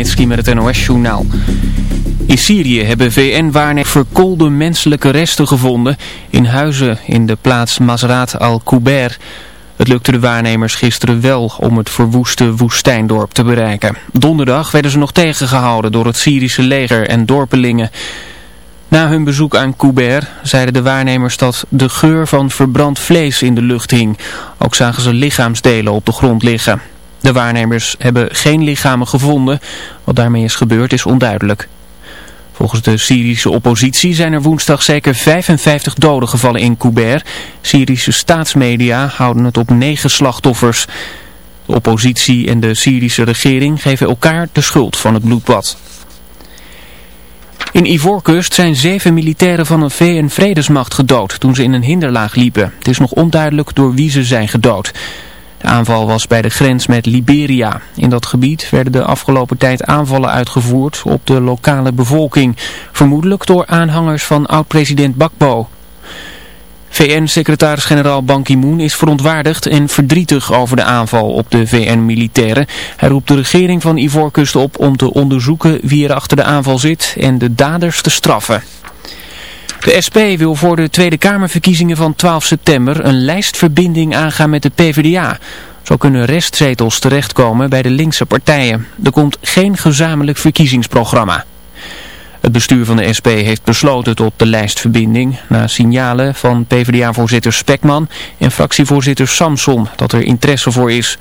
Met het NOS-journaal. In Syrië hebben VN-waarnemers verkoolde menselijke resten gevonden in huizen in de plaats Mazrat al-Kuber. Het lukte de waarnemers gisteren wel om het verwoeste woestijndorp te bereiken. Donderdag werden ze nog tegengehouden door het Syrische leger en dorpelingen. Na hun bezoek aan Kuber zeiden de waarnemers dat de geur van verbrand vlees in de lucht hing. Ook zagen ze lichaamsdelen op de grond liggen. De waarnemers hebben geen lichamen gevonden. Wat daarmee is gebeurd is onduidelijk. Volgens de Syrische oppositie zijn er woensdag zeker 55 doden gevallen in Kuber. Syrische staatsmedia houden het op negen slachtoffers. De oppositie en de Syrische regering geven elkaar de schuld van het bloedbad. In Ivoorkust zijn zeven militairen van een VN-vredesmacht gedood toen ze in een hinderlaag liepen. Het is nog onduidelijk door wie ze zijn gedood. De aanval was bij de grens met Liberia. In dat gebied werden de afgelopen tijd aanvallen uitgevoerd op de lokale bevolking. Vermoedelijk door aanhangers van oud-president Bakbo. VN-secretaris-generaal Ban Ki-moon is verontwaardigd en verdrietig over de aanval op de VN-militairen. Hij roept de regering van Ivoorkust op om te onderzoeken wie er achter de aanval zit en de daders te straffen. De SP wil voor de Tweede Kamerverkiezingen van 12 september een lijstverbinding aangaan met de PvdA. Zo kunnen restzetels terechtkomen bij de linkse partijen. Er komt geen gezamenlijk verkiezingsprogramma. Het bestuur van de SP heeft besloten tot de lijstverbinding na signalen van PvdA-voorzitter Spekman en fractievoorzitter Samson dat er interesse voor is.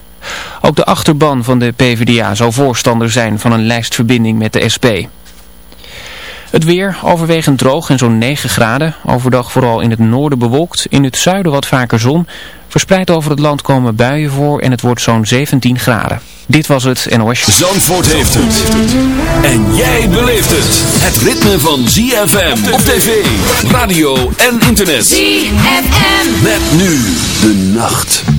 Ook de achterban van de PvdA zou voorstander zijn van een lijstverbinding met de SP. Het weer overwegend droog en zo'n 9 graden. Overdag vooral in het noorden bewolkt. In het zuiden wat vaker zon. Verspreid over het land komen buien voor en het wordt zo'n 17 graden. Dit was het NOS. Zandvoort heeft het. En jij beleeft het. Het ritme van ZFM op tv, radio en internet. ZFM. Met nu de nacht.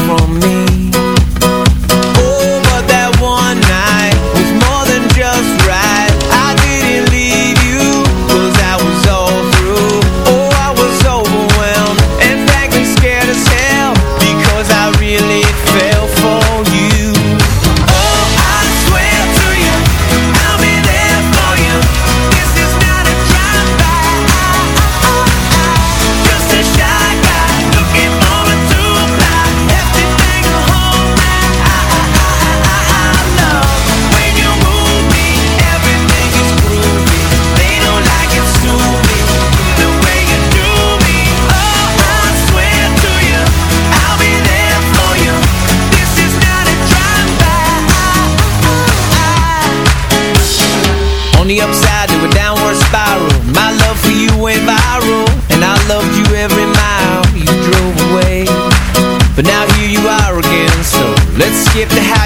shift to how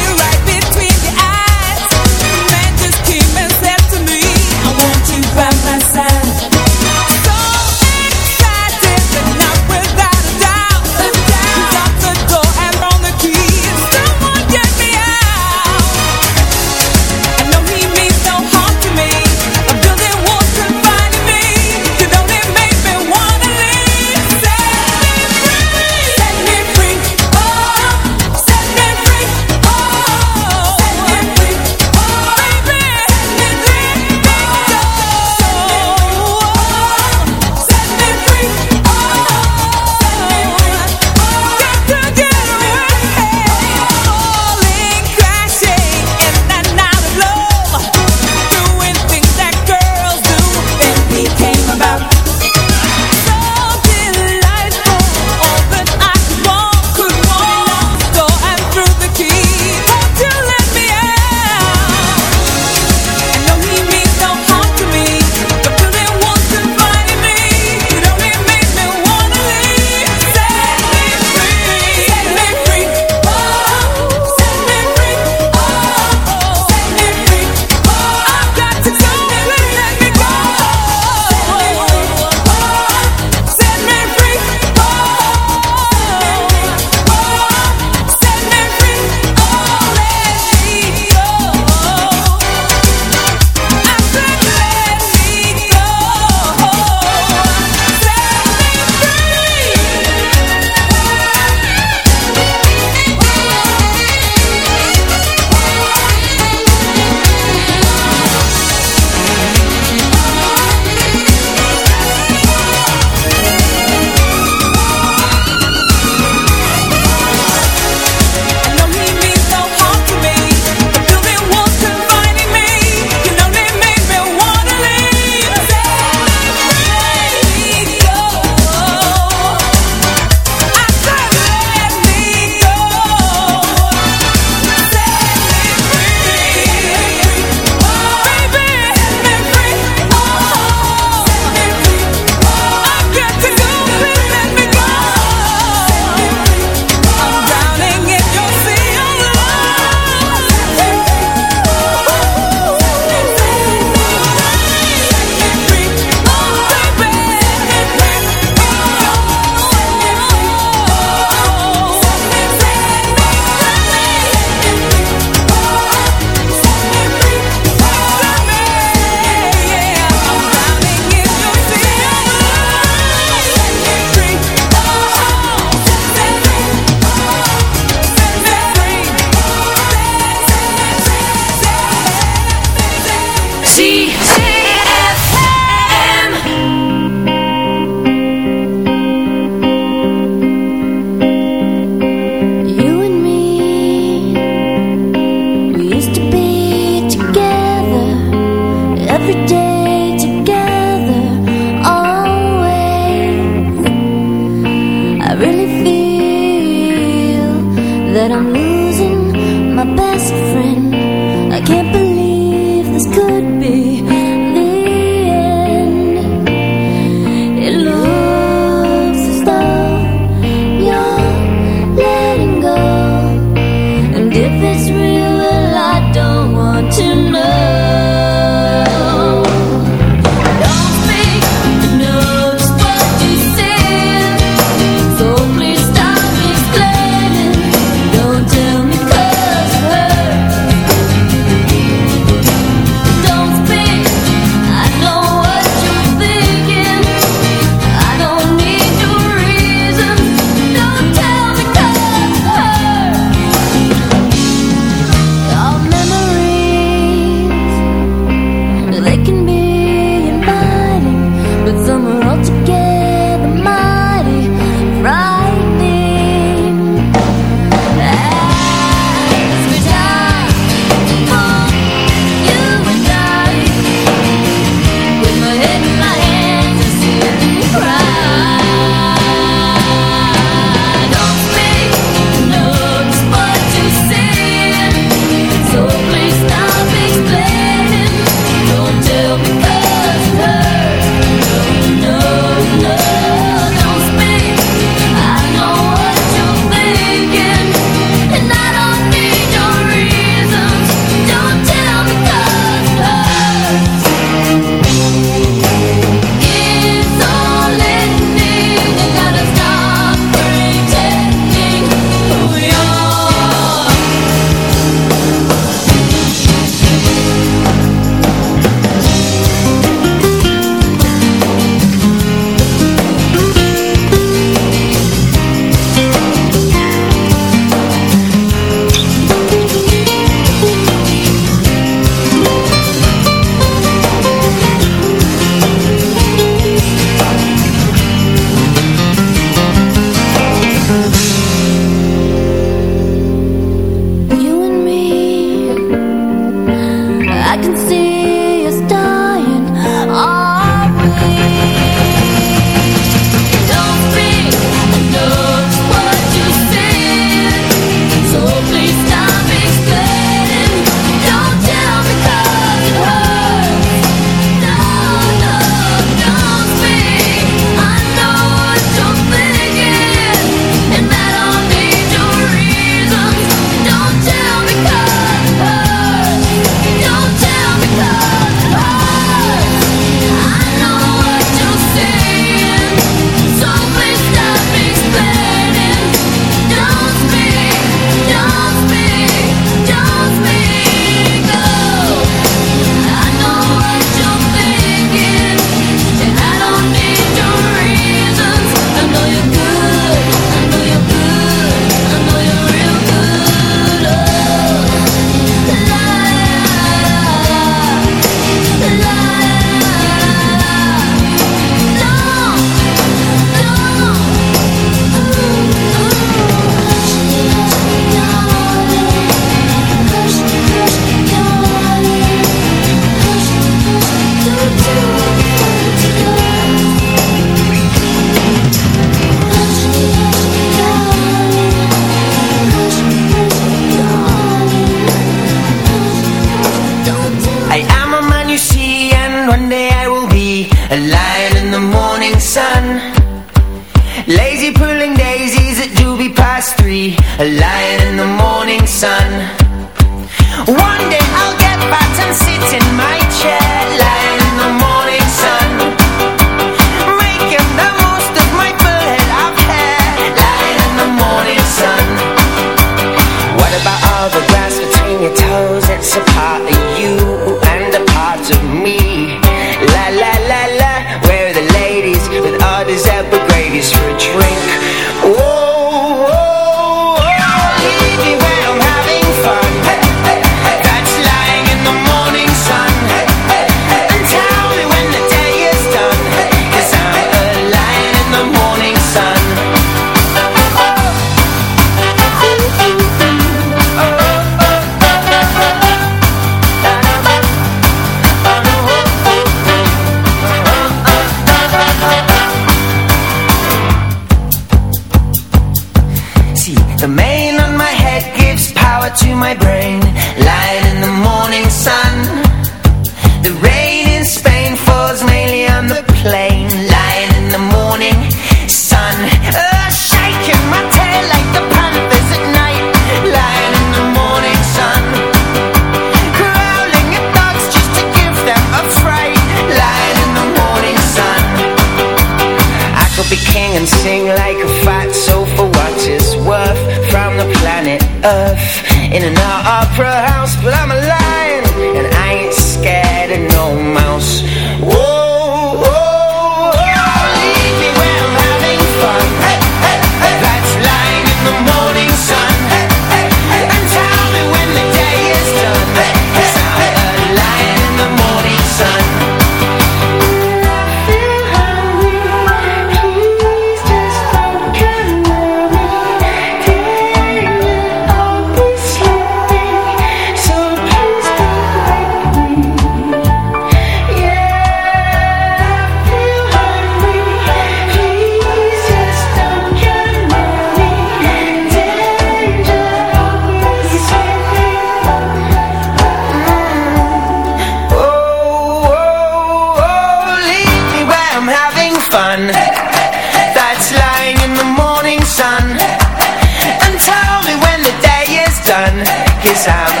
time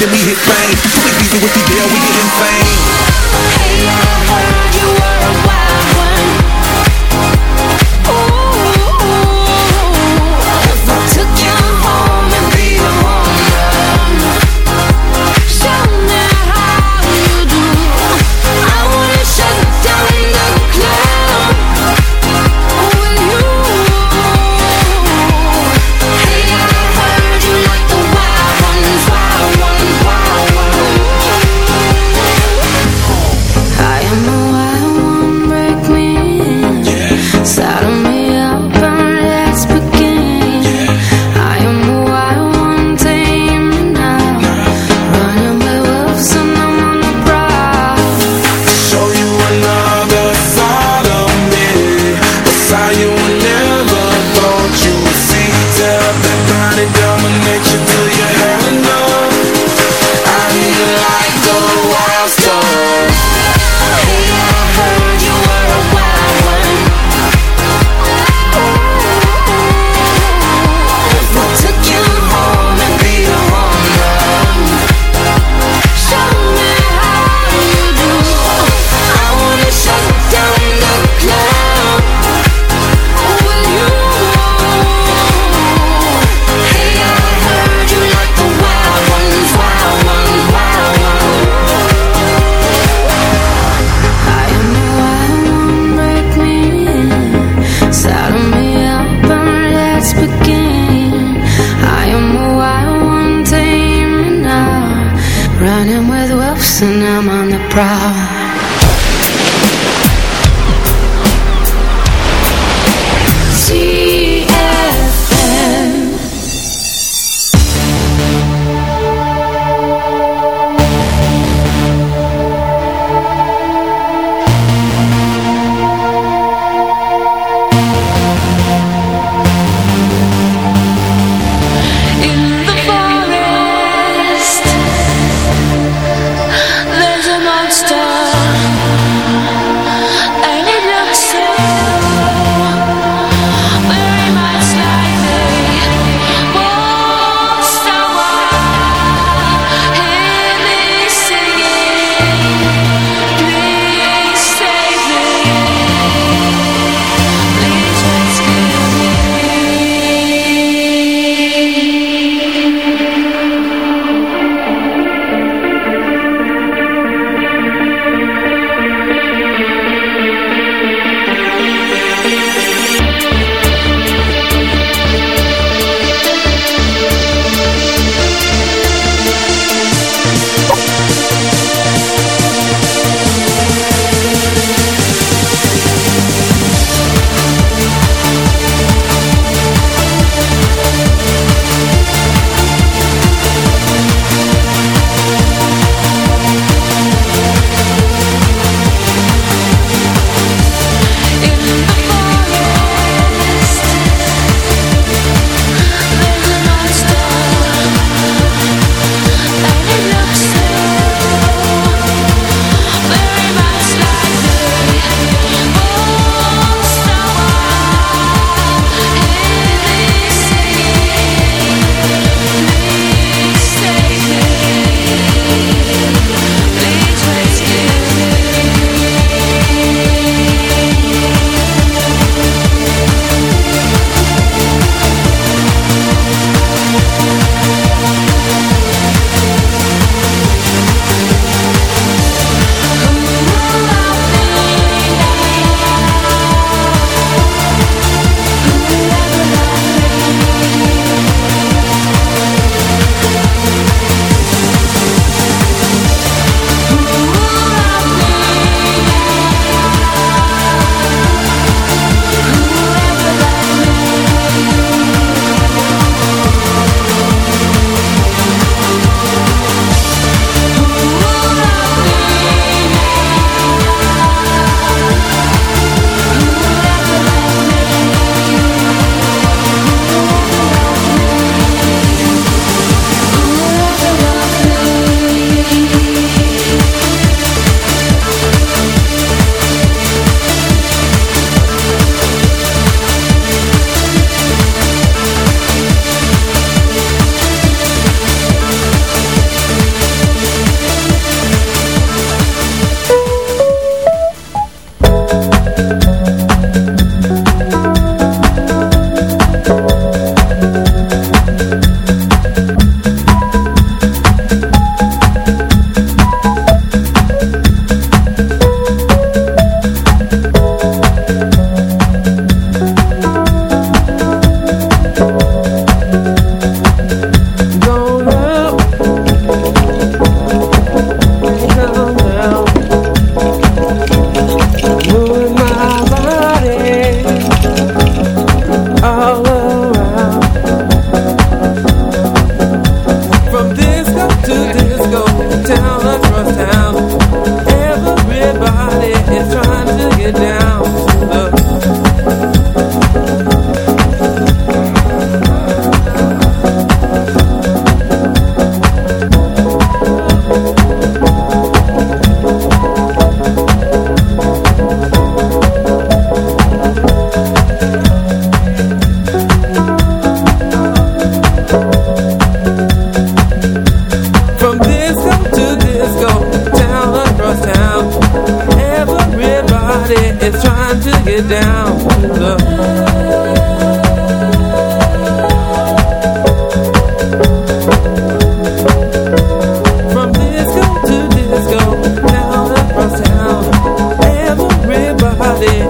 than me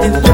Everybody is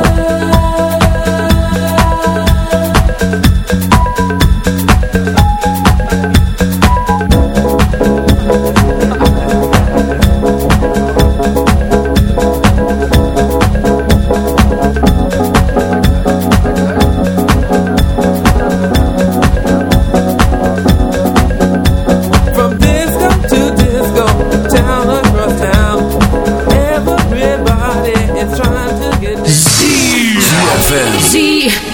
ZFM.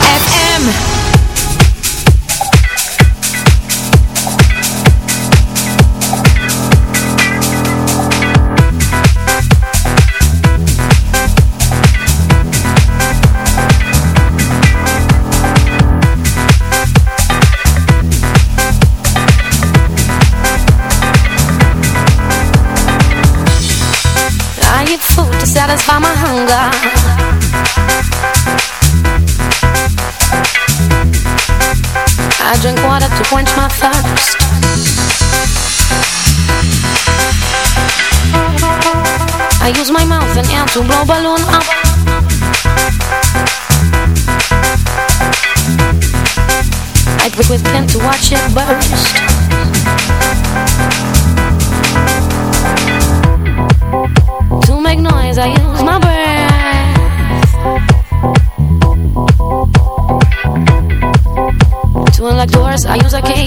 And to blow balloon up. I quick with pen to watch it burst. To make noise, I use my breath. To unlock doors, I use a key.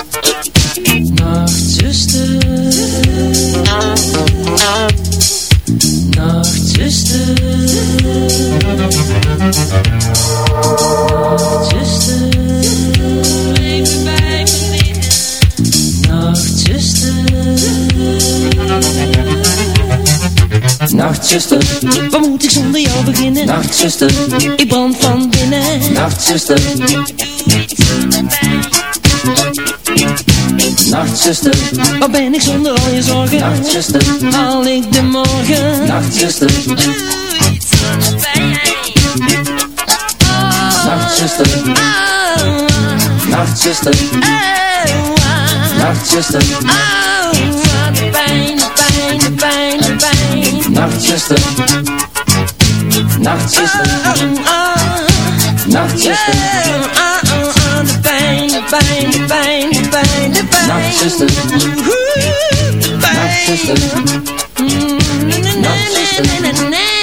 Nachtzuster, waar moet ik zonder jou beginnen? Nachtzuster, ik brand van binnen. Nachtzuster, Nachtzuster, waar ben ik zonder al je zorgen? Nachtzuster, al ik de morgen? Nachtzuster, doe het pijn. Nachtzuster. Nachtzuster. Nachtzuster. Nachtzuster. Nachtzuster. Oh, oh, Nachtzuster. bang de pijn, de pijn, de pijn, de. Nachtzuster. Nachtzuster. Nachtzuster.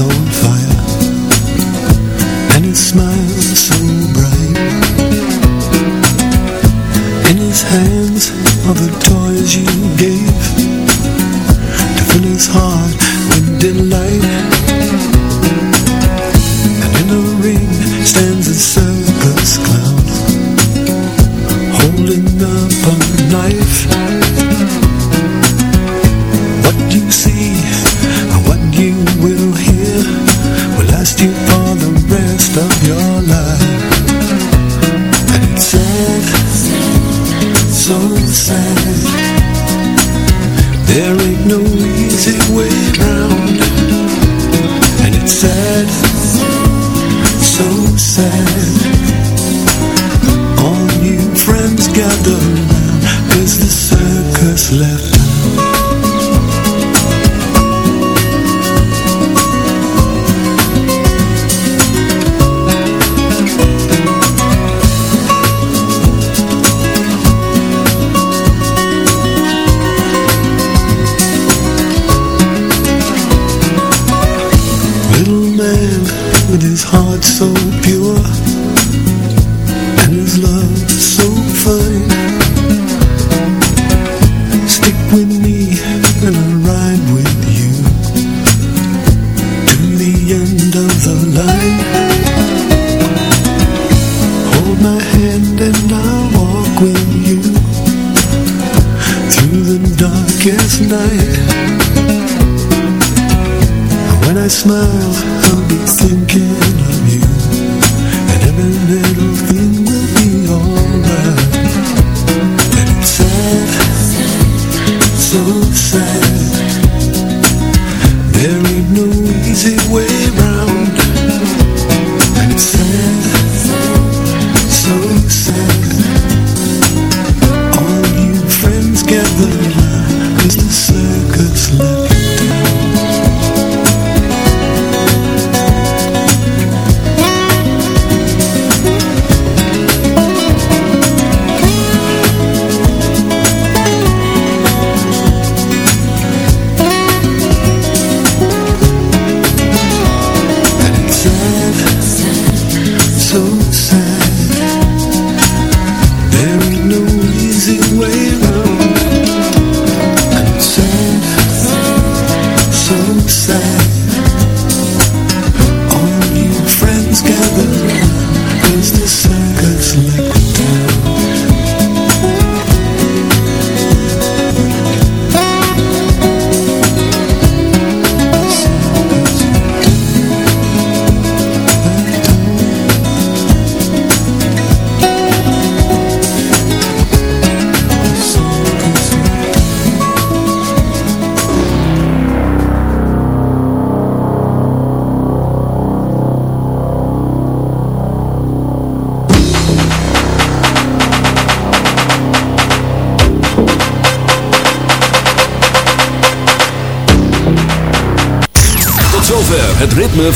on fire. And it's smiles